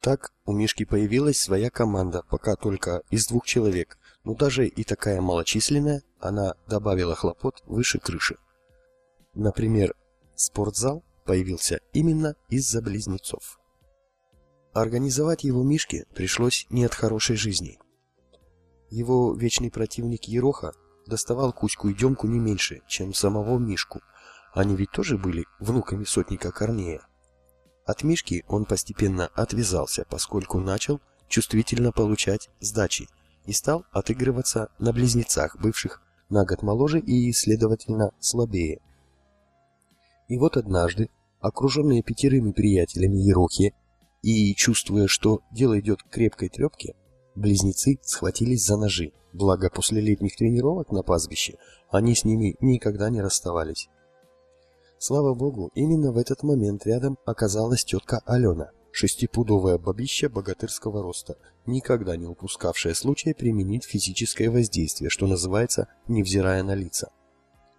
Так у Мишки появилась своя команда, пока только из двух человек, но даже и такая малочисленная, она добавила хлопот выше крыши. Например, спортзал появился именно из-за близнецов. Организовать его Мишке пришлось не от хорошей жизни. Его вечный противник Ероха доставал Кузьку и Демку не меньше, чем самого Мишку. Они ведь тоже были внуками сотника Корнея. От Мишки он постепенно отвязался, поскольку начал чувствительно получать сдачи и стал отыгрываться на близнецах, бывших на год моложе и, следовательно, слабее. И вот однажды, окруженные пятерыми приятелями Ерохи и чувствуя, что дело идет к крепкой трепке, близнецы схватились за ножи. Благо, после летних тренировок на пастбище они с ними никогда не расставались. Слава богу, именно в этот момент рядом оказалась тетка Алена, шестипудовая бабища богатырского роста, никогда не упускавшая случая применить физическое воздействие, что называется, невзирая на лица.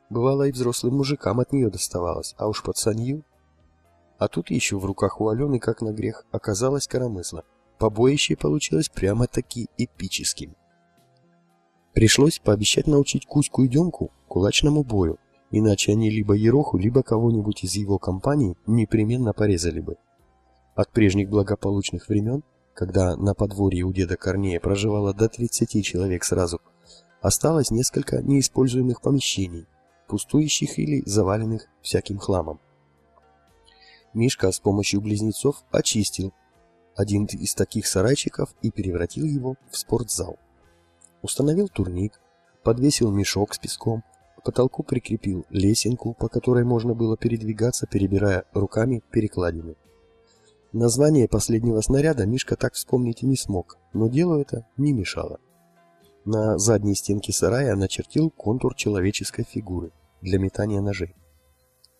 Бывало и взрослым мужикам от нее доставалось, а уж пацанью. А тут еще в руках у Алены, как на грех, оказалась коромысла. Побоище получилось прямо-таки эпическим. Пришлось пообещать научить Кузьку и Демку кулачному бою, иначе они либо Ероху, либо кого-нибудь из его компании непременно порезали бы. От прежних благополучных времен, когда на подворье у деда Корнея проживало до 30 человек сразу, осталось несколько неиспользуемых помещений, пустующих или заваленных всяким хламом. Мишка с помощью близнецов очистил один из таких сарайчиков и превратил его в спортзал. Установил турник, подвесил мешок с песком, к потолку прикрепил лесенку, по которой можно было передвигаться, перебирая руками перекладины. Название последнего снаряда Мишка так вспомнить и не смог, но делу это не мешало. На задней стенке сарая начертил контур человеческой фигуры для метания ножей.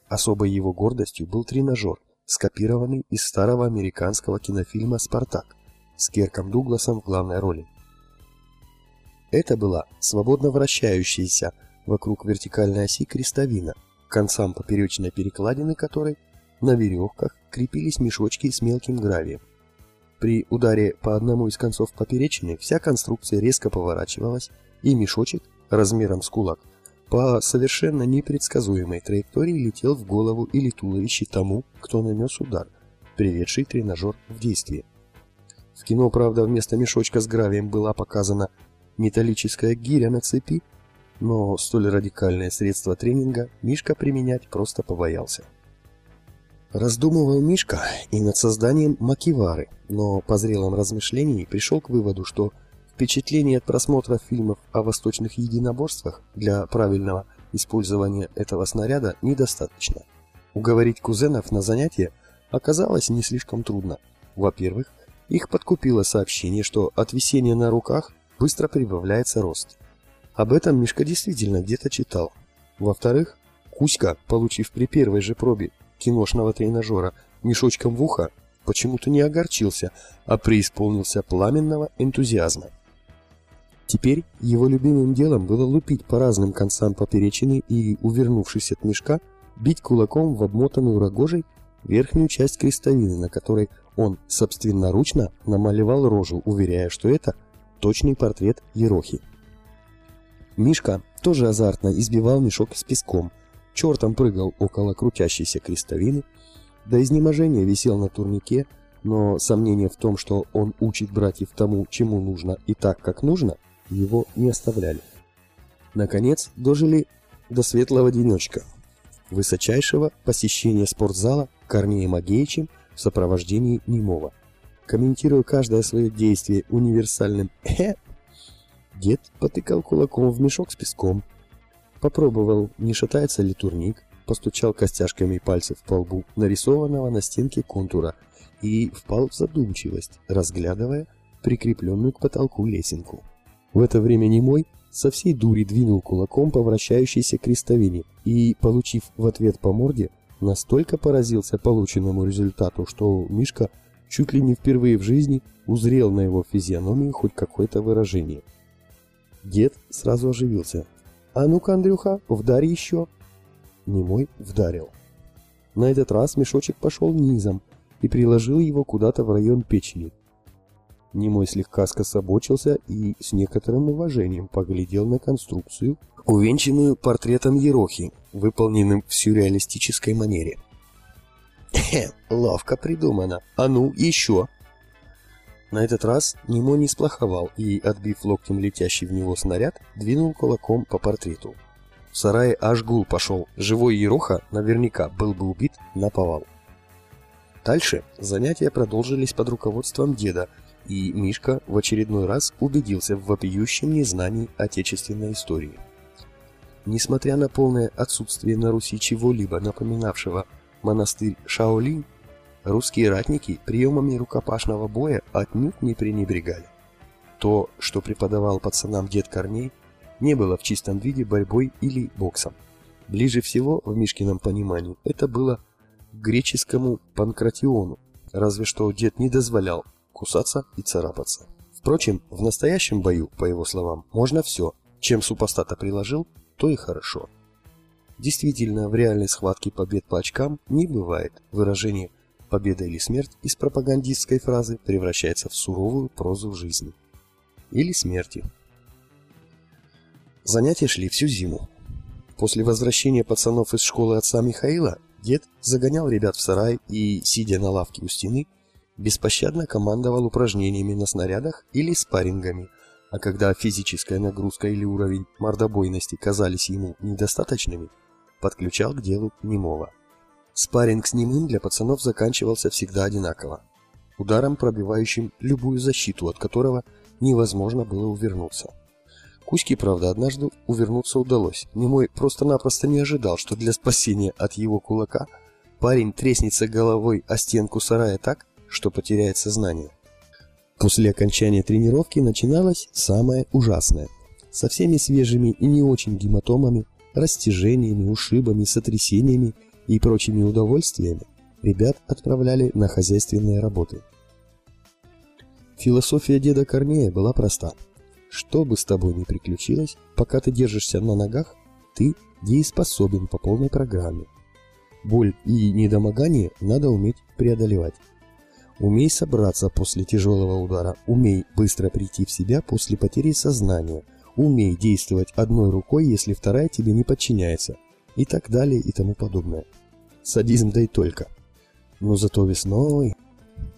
Особой его гордостью был тренажер, скопированный из старого американского кинофильма «Спартак» с Керком Дугласом в главной роли. Это была свободно вращающаяся вокруг вертикальной оси крестовина, к концам поперечной перекладины которой на веревках крепились мешочки с мелким гравием. При ударе по одному из концов поперечины вся конструкция резко поворачивалась, и мешочек размером с кулак по совершенно непредсказуемой траектории летел в голову или туловище тому, кто нанес удар, приведший тренажер в действие. В кино, правда, вместо мешочка с гравием была показана металлическая гиря на цепи, но столь радикальное средство тренинга Мишка применять просто побоялся. Раздумывал Мишка и над созданием макивары, но по зрелом размышлении пришел к выводу, что впечатлений от просмотра фильмов о восточных единоборствах для правильного использования этого снаряда недостаточно. Уговорить кузенов на занятие оказалось не слишком трудно. Во-первых, их подкупило сообщение, что от висения на руках быстро прибавляется рост. Об этом Мишка действительно где-то читал. Во-вторых, Кузька, получив при первой же пробе киношного тренажера мешочком в ухо, почему-то не огорчился, а преисполнился пламенного энтузиазма. Теперь его любимым делом было лупить по разным концам поперечины и, увернувшись от мешка, бить кулаком в обмотанную рогожей верхнюю часть крестовины, на которой он собственноручно намалевал рожу, уверяя, что это точный портрет Ерохи. Мишка тоже азартно избивал мешок с песком, чертом прыгал около крутящейся крестовины, до изнеможения висел на турнике, но сомнения в том, что он учит братьев тому, чему нужно и так, как нужно, его не оставляли. Наконец, дожили до светлого денечка, высочайшего посещения спортзала Корнеем Агеичем в сопровождении немого. Комментируя каждое свое действие универсальным «э», дед потыкал кулаком в мешок с песком, Попробовал, не шатается ли турник, постучал костяшками пальцев по лбу нарисованного на стенке контура и впал в задумчивость, разглядывая прикрепленную к потолку лесенку. В это время немой со всей дури двинул кулаком по вращающейся крестовине и, получив в ответ по морде, настолько поразился полученному результату, что Мишка чуть ли не впервые в жизни узрел на его физиономии хоть какое-то выражение. Дед сразу оживился, «А ну-ка, Андрюха, вдарь еще!» Немой вдарил. На этот раз мешочек пошел низом, и приложил его куда-то в район печени. Немой слегка скособочился и с некоторым уважением поглядел на конструкцию, увенчанную портретом Ерохи, выполненным в сюрреалистической манере. «Хе, ловко придумано. А ну, еще!» На этот раз Немо не сплоховал и, отбив локтем летящий в него снаряд, двинул кулаком по портрету. В сарае аж гул пошел. Живой Ероха наверняка был бы убит на повал. Дальше занятия продолжились под руководством деда, и Мишка в очередной раз убедился в вопиющем незнании отечественной истории. Несмотря на полное отсутствие на Руси чего-либо напоминавшего монастырь Шаолинь, русские ратники приемами рукопашного боя отнюдь не пренебрегали. То, что преподавал пацанам дед Корней, не было в чистом виде борьбой или боксом. Ближе всего, в Мишкином понимании, это было греческому панкратиону, разве что дед не дозволял кусаться и царапаться. Впрочем, в настоящем бою, по его словам, можно все. Чем супостата приложил, то и хорошо. Действительно, в реальной схватке побед по очкам не бывает. Выражение «победа или смерть» из пропагандистской фразы превращается в суровую прозу жизни. Или смерти. Занятия шли всю зиму. После возвращения пацанов из школы отца Михаила, дед загонял ребят в сарай и, сидя на лавке у стены, беспощадно командовал упражнениями на снарядах или спаррингами, а когда физическая нагрузка или уровень мордобойности казались ему недостаточными, подключал к делу немого. Спарринг с немым для пацанов заканчивался всегда одинаково. Ударом, пробивающим любую защиту, от которого невозможно было увернуться. Кузьке, правда, однажды увернуться удалось. Немой просто-напросто не ожидал, что для спасения от его кулака парень треснется головой о стенку сарая так, что потеряет сознание. После окончания тренировки начиналось самое ужасное. Со всеми свежими и не очень гематомами, растяжениями, ушибами, сотрясениями и прочими удовольствиями ребят отправляли на хозяйственные работы. Философия деда Корнея была проста. Что бы с тобой ни приключилось, пока ты держишься на ногах, ты дееспособен по полной программе. Боль и недомогание надо уметь преодолевать. Умей собраться после тяжелого удара, умей быстро прийти в себя после потери сознания, умей действовать одной рукой, если вторая тебе не подчиняется, и так далее и тому подобное. Садизм да и только. Но зато весной...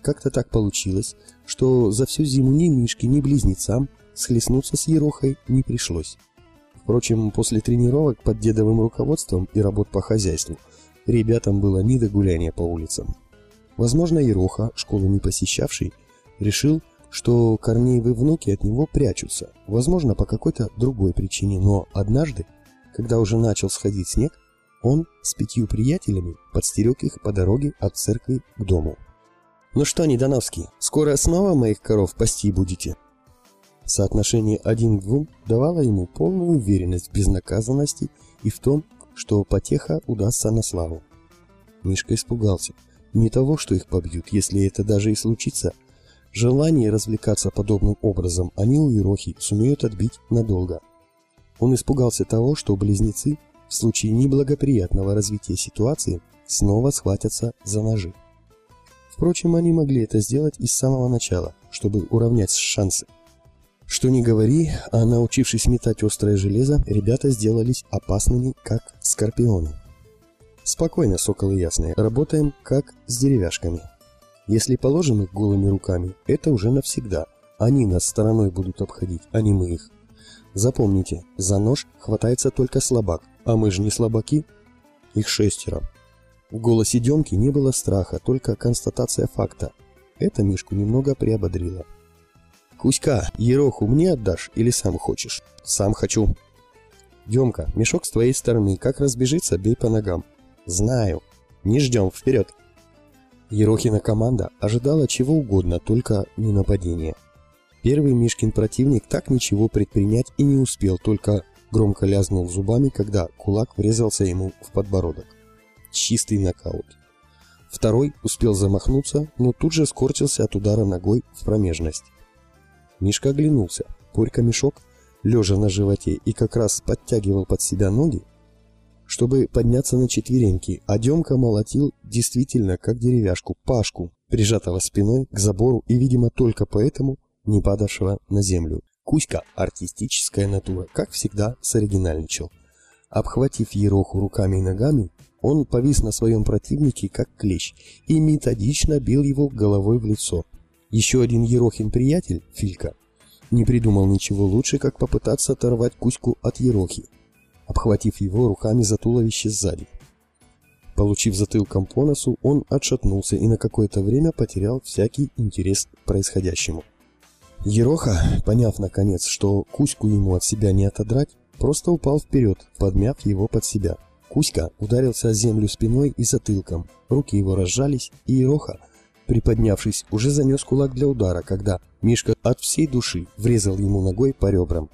Как-то так получилось, что за всю зиму ни Мишке, ни близнецам схлестнуться с Ерохой не пришлось. Впрочем, после тренировок под дедовым руководством и работ по хозяйству, ребятам было не до гуляния по улицам. Возможно, Ероха, школу не посещавший, решил, что Корнеевы внуки от него прячутся, возможно, по какой-то другой причине, но однажды, когда уже начал сходить снег, он с пятью приятелями подстерег их по дороге от церкви к дому. «Ну что, Недоновский, скоро снова моих коров пасти будете?» Соотношение один к двум давало ему полную уверенность в безнаказанности и в том, что потеха удастся на славу. Мишка испугался – не того, что их побьют, если это даже и случится. Желание развлекаться подобным образом они у Ирохи сумеют отбить надолго. Он испугался того, что близнецы в случае неблагоприятного развития ситуации снова схватятся за ножи. Впрочем, они могли это сделать и с самого начала, чтобы уравнять шансы. Что ни говори, а научившись метать острое железо, ребята сделались опасными, как скорпионы. Спокойно, соколы ясные, работаем как с деревяшками. Если положим их голыми руками, это уже навсегда. Они нас стороной будут обходить, а не мы их. Запомните, за нож хватается только слабак, а мы же не слабаки. Их шестеро. В голосе Демки не было страха, только констатация факта. Это Мишку немного приободрило. «Кузька, ероху мне отдашь или сам хочешь?» «Сам хочу». «Демка, мешок с твоей стороны, как разбежится, бей по ногам. Знаю. Не ждем, вперед. Ерохина команда ожидала чего угодно, только не нападения. Первый Мишкин противник так ничего предпринять и не успел, только громко лязнул зубами, когда кулак врезался ему в подбородок. Чистый нокаут. Второй успел замахнуться, но тут же скорчился от удара ногой в промежность. Мишка оглянулся. Порька-мешок, лежа на животе и как раз подтягивал под себя ноги, чтобы подняться на четвереньки, а Демка молотил действительно как деревяшку, Пашку, прижатого спиной к забору и, видимо, только поэтому не падавшего на землю. Кузька – артистическая натура, как всегда, соригинальничал. Обхватив Ероху руками и ногами, он повис на своем противнике, как клещ, и методично бил его головой в лицо. Еще один Ерохин приятель, Филька, не придумал ничего лучше, как попытаться оторвать Кузьку от Ерохи, обхватив его руками за туловище сзади. Получив затылком по носу, он отшатнулся и на какое-то время потерял всякий интерес к происходящему. Ероха, поняв наконец, что Кузьку ему от себя не отодрать, просто упал вперед, подмяв его под себя. Кузька ударился о землю спиной и затылком, руки его разжались, и Ероха, приподнявшись, уже занес кулак для удара, когда Мишка от всей души врезал ему ногой по ребрам.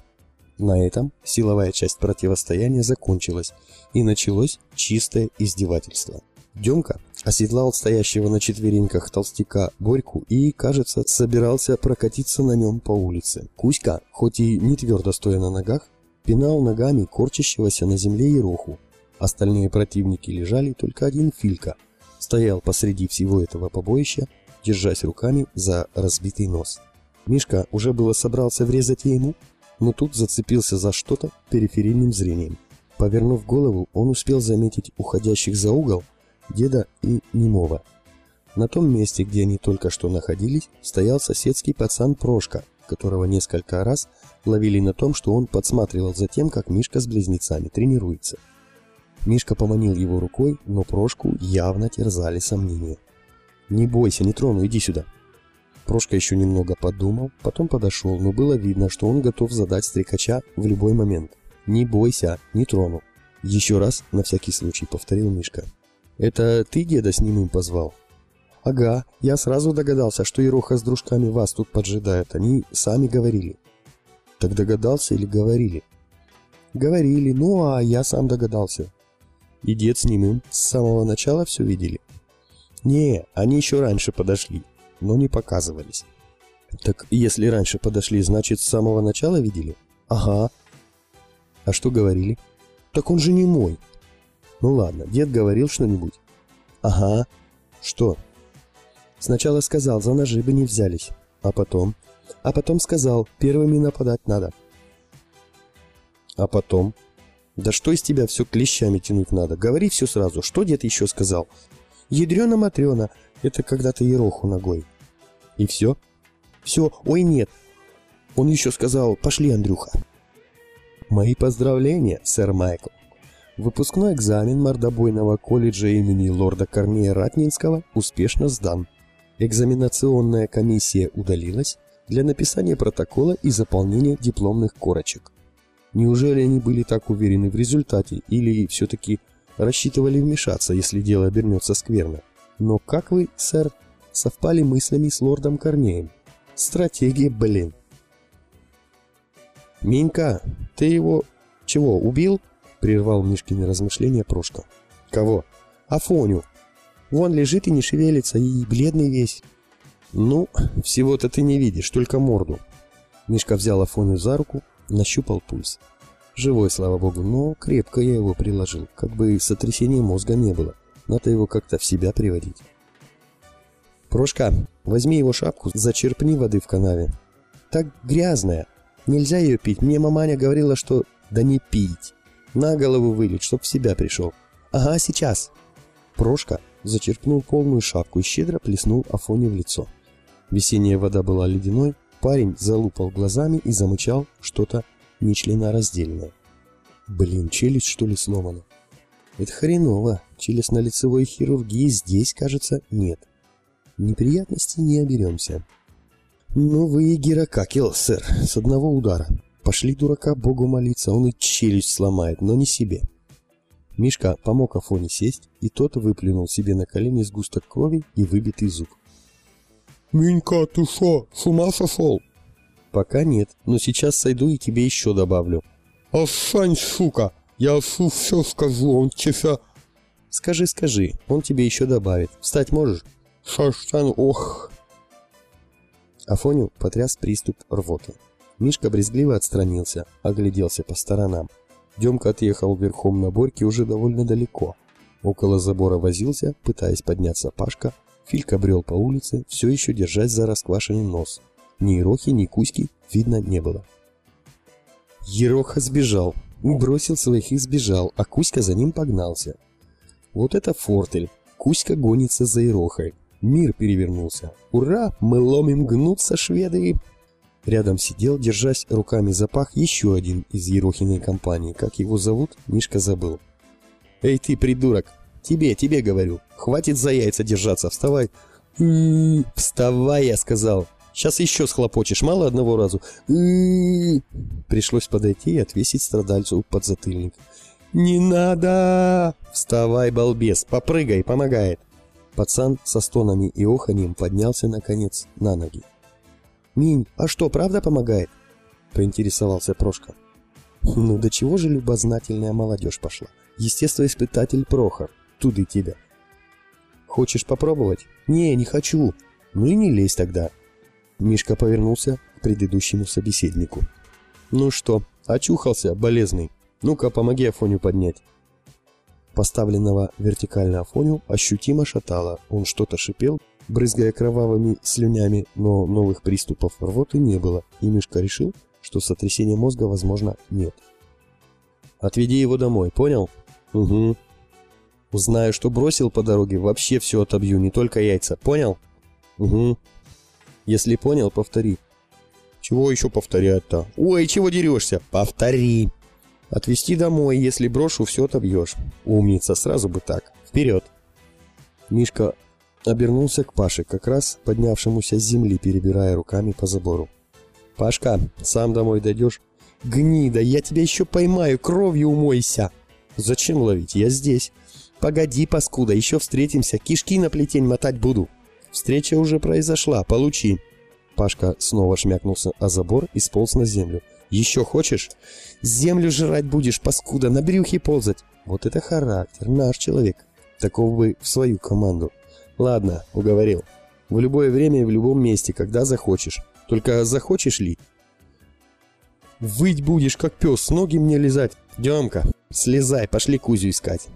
На этом силовая часть противостояния закончилась, и началось чистое издевательство. Демка оседлал стоящего на четвереньках толстяка Борьку и, кажется, собирался прокатиться на нем по улице. Кузька, хоть и не твердо стоя на ногах, пинал ногами корчащегося на земле Ероху. Остальные противники лежали, только один Филька стоял посреди всего этого побоища, держась руками за разбитый нос. Мишка уже было собрался врезать ему, но тут зацепился за что-то периферийным зрением. Повернув голову, он успел заметить уходящих за угол деда и немого. На том месте, где они только что находились, стоял соседский пацан Прошка, которого несколько раз ловили на том, что он подсматривал за тем, как Мишка с близнецами тренируется. Мишка поманил его рукой, но Прошку явно терзали сомнения. «Не бойся, не трону, иди сюда», Прошка еще немного подумал, потом подошел, но было видно, что он готов задать стрекача в любой момент. «Не бойся, не трону». Еще раз, на всякий случай, повторил Мишка. «Это ты деда с ним позвал?» «Ага, я сразу догадался, что Ероха с дружками вас тут поджидает. Они сами говорили». «Так догадался или говорили?» «Говорили, ну а я сам догадался». «И дед с ним с самого начала все видели?» «Не, они еще раньше подошли но не показывались. Так если раньше подошли, значит, с самого начала видели? Ага. А что говорили? Так он же не мой. Ну ладно, дед говорил что-нибудь? Ага. Что? Сначала сказал, за ножи бы не взялись. А потом? А потом сказал, первыми нападать надо. А потом? Да что из тебя все клещами тянуть надо? Говори все сразу. Что дед еще сказал? Ядрена-матрена, это когда ты ероху ногой. И все? Все, ой нет. Он еще сказал, пошли, Андрюха. Мои поздравления, сэр Майкл. Выпускной экзамен мордобойного колледжа имени лорда Корнея Ратнинского успешно сдан. Экзаменационная комиссия удалилась для написания протокола и заполнения дипломных корочек. Неужели они были так уверены в результате или все-таки рассчитывали вмешаться, если дело обернется скверно? Но как вы, сэр, совпали мыслями с лордом Корнеем. Стратегия, блин. «Минька, ты его... чего, убил?» — прервал Мишкины размышления Прошка. «Кого?» «Афоню. Вон лежит и не шевелится, и бледный весь». «Ну, всего-то ты не видишь, только морду». Мишка взял Афоню за руку, нащупал пульс. Живой, слава богу, но крепко я его приложил, как бы сотрясения мозга не было. Надо его как-то в себя приводить. «Прошка, возьми его шапку, зачерпни воды в канаве. Так грязная. Нельзя ее пить. Мне маманя говорила, что... Да не пить. На голову вылить, чтоб в себя пришел. Ага, сейчас». Прошка зачерпнул полную шапку и щедро плеснул Афоне в лицо. Весенняя вода была ледяной, парень залупал глазами и замычал что-то нечленораздельное. Блин, челюсть что ли сломана? Это хреново. Челюстно-лицевой хирургии здесь, кажется, нет неприятностей не оберемся. Ну вы и Геракакел, сэр, с одного удара. Пошли дурака Богу молиться, он и челюсть сломает, но не себе. Мишка помог Афоне сесть, и тот выплюнул себе на колени сгусток крови и выбитый зуб. «Минька, ты шо, с ума сошел?» «Пока нет, но сейчас сойду и тебе еще добавлю». «Отстань, сука! Я су все скажу, он тебя...» «Скажи, скажи, он тебе еще добавит. Встать можешь?» Шаштан, ох!» Афоню потряс приступ рвоты. Мишка брезгливо отстранился, огляделся по сторонам. Демка отъехал верхом на Борьке уже довольно далеко. Около забора возился, пытаясь подняться Пашка. Филька брел по улице, все еще держась за расквашенный нос. Ни Ерохи, ни Кузьки видно не было. Ероха сбежал, бросил своих и сбежал, а Кузька за ним погнался. Вот это фортель. Кузька гонится за Ерохой. Мир перевернулся. Ура! Мы ломим гнутся шведы! Рядом сидел, держась руками за пах, еще один из Ерохиной компании. Как его зовут, Мишка забыл. «Эй ты, придурок! Тебе, тебе говорю! Хватит за яйца держаться, вставай!» «М-м-м, «Вставай, я сказал! Сейчас еще схлопочешь, мало одного разу!» Пришлось подойти и отвесить страдальцу под затыльник. «Не надо!» «Вставай, балбес, попрыгай, помогает!» Пацан со стонами и оханьем поднялся, наконец, на ноги. «Минь, а что, правда помогает?» — поинтересовался Прошка. «Ну до чего же любознательная молодежь пошла? Естествоиспытатель Прохор, туды тебя». «Хочешь попробовать?» «Не, не хочу». «Ну и не лезь тогда». Мишка повернулся к предыдущему собеседнику. «Ну что, очухался, болезный? Ну-ка, помоги Афоню поднять». Поставленного вертикально Афоню ощутимо шатало. Он что-то шипел, брызгая кровавыми слюнями, но новых приступов рвоты не было, и Мишка решил, что сотрясения мозга, возможно, нет. «Отведи его домой, понял?» «Угу». «Узнаю, что бросил по дороге, вообще все отобью, не только яйца, понял?» «Угу». «Если понял, повтори». «Чего еще повторять-то?» «Ой, чего дерешься?» «Повтори!» Отвезти домой, если брошу, все отобьешь. Умница, сразу бы так. Вперед. Мишка обернулся к Паше, как раз поднявшемуся с земли, перебирая руками по забору. «Пашка, сам домой дойдешь?» «Гнида, я тебя еще поймаю, кровью умойся!» «Зачем ловить? Я здесь!» «Погоди, паскуда, еще встретимся, кишки на плетень мотать буду!» «Встреча уже произошла, получи!» Пашка снова шмякнулся о забор и сполз на землю. Еще хочешь? Землю жрать будешь, паскуда, на брюхе ползать. Вот это характер, наш человек. Такого бы в свою команду. Ладно, уговорил. В любое время и в любом месте, когда захочешь. Только захочешь ли? Выть будешь, как пес, ноги мне лизать. Демка, слезай, пошли Кузю искать.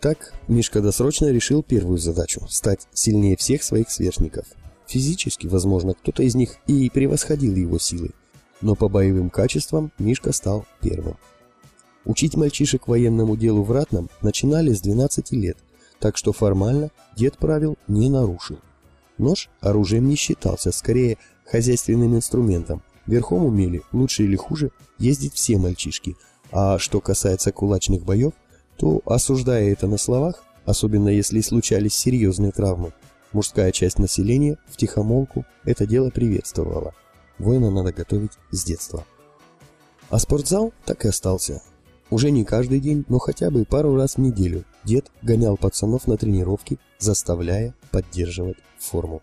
Так Мишка досрочно решил первую задачу – стать сильнее всех своих сверстников. Физически, возможно, кто-то из них и превосходил его силы но по боевым качествам Мишка стал первым. Учить мальчишек военному делу в ратном начинали с 12 лет, так что формально дед правил не нарушил. Нож оружием не считался, скорее хозяйственным инструментом. Верхом умели, лучше или хуже, ездить все мальчишки. А что касается кулачных боев, то, осуждая это на словах, особенно если случались серьезные травмы, мужская часть населения в тихомолку это дело приветствовала. Воина надо готовить с детства. А спортзал так и остался. Уже не каждый день, но хотя бы пару раз в неделю дед гонял пацанов на тренировки, заставляя поддерживать форму.